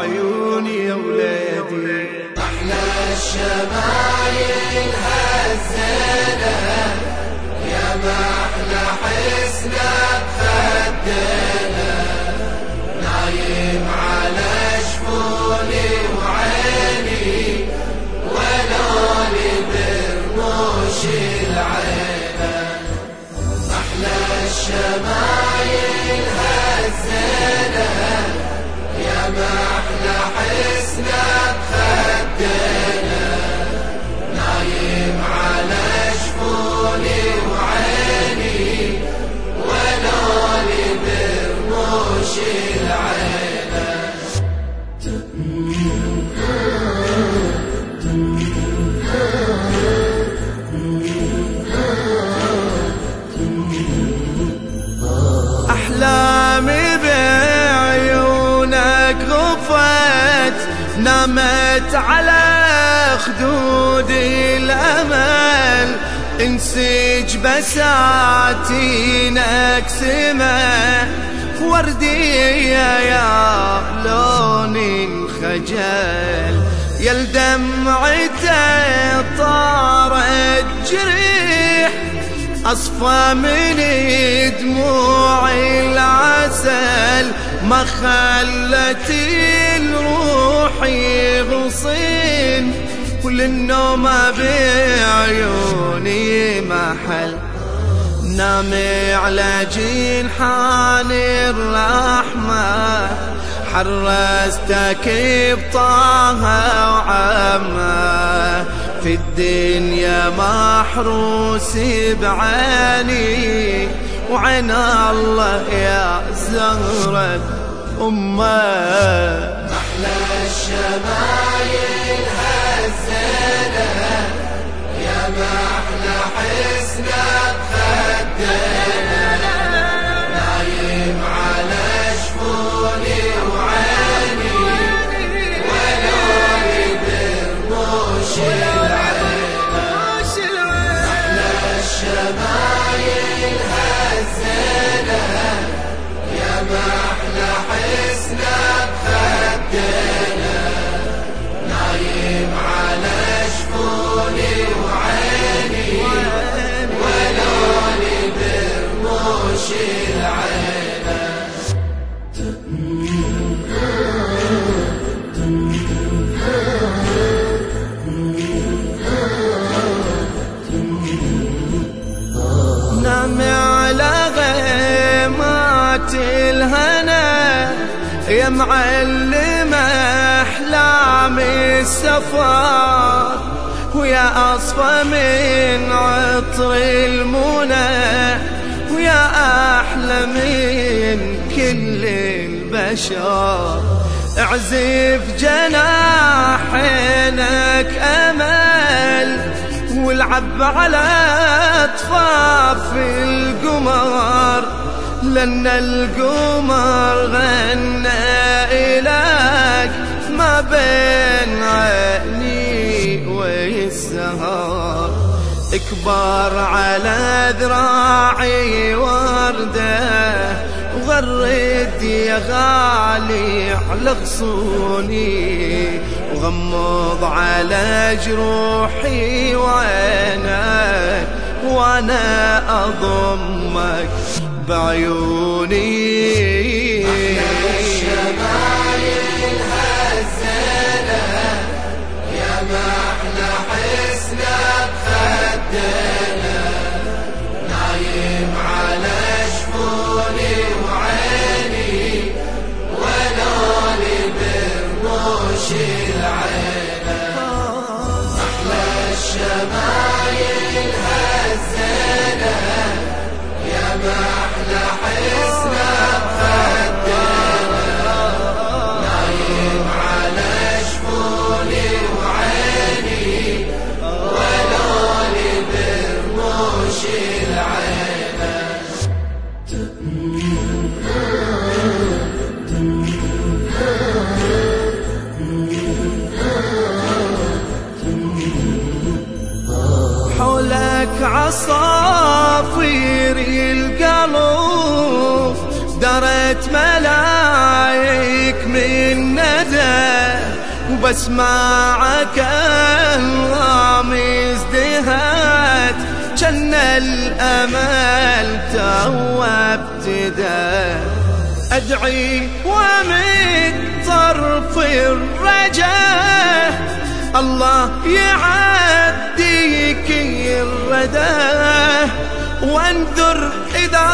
عيوني يا ولادي. أحلى الشمايل هالزينة على خدود الأمل انسج بساتينك سما. وردية يا لون الخجل يا الدمعته طارت جريح. أصفى من دموع العسل ما خلت الروح يغصن كل النوم بعيوني محل. نامي على جنحان الرحمة حرستك بطاها وعمة. في الدنيا محروس بعيني وعين الله يا زهرة أمة. الشمايل هالزينة يا ما أحلى نام على غيمات الهنا يا معلم احلام السفر ويا أصفى من عطر المنى أحلى من كل البشر. اعزف جناحينك أمل والعب على اطفاف القمر. لأن القمر اكبر على ذراعي وردة وغرد يا غالي على غصوني وغمض على جروحي وعينك وأنا أضمك بعيوني. الشمايل هزينا يا ما أحلى حسنا خدنا نايم على شمولي وعيني ولوني برموشي طارت ملايك من ندى وبسمعك الرامي ازدهت جن الأمل تو ابتدى. أدعي ومن طرف الرجاء الله يعديك الردى وانذر إذا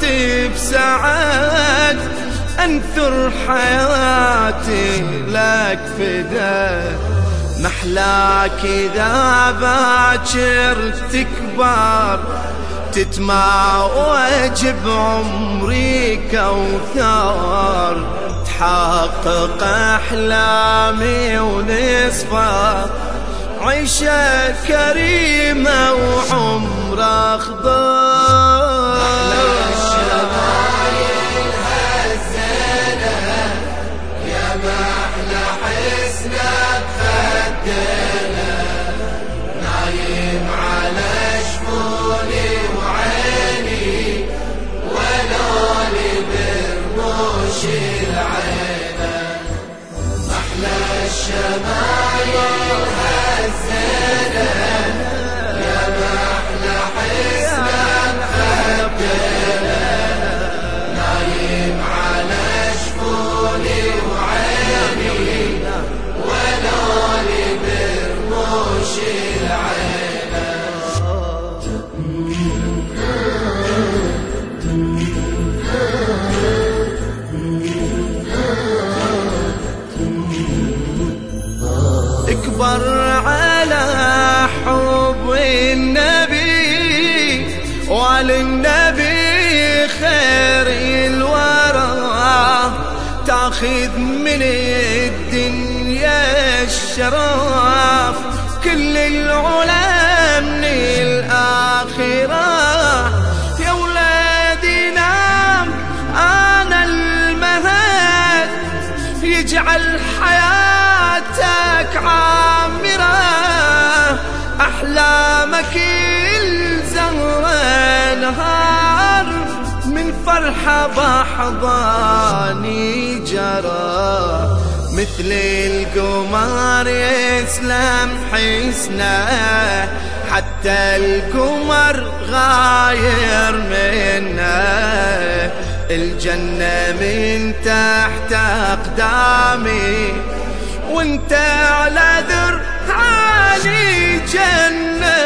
دمت بسعاد أنثر حياتي لك فدا. محلاك إذا باكر تكبر تتماوج بعمري كوثر. تحقق أحلامي ونصفى عيشة كريمة وعمر أخضر. تاخذ من الدنيا الشرف كل العلا من الآخرة. يا ولادي نام أنا المهد يجعل حياتك عامرة. أحلامك الزهرة نهار من فرحة بحضاني جرى مثل القمر يسلم حسنه حتى القمر غاير منه. الجنة من تحت أقدامي وانت على ذر عالي جنة.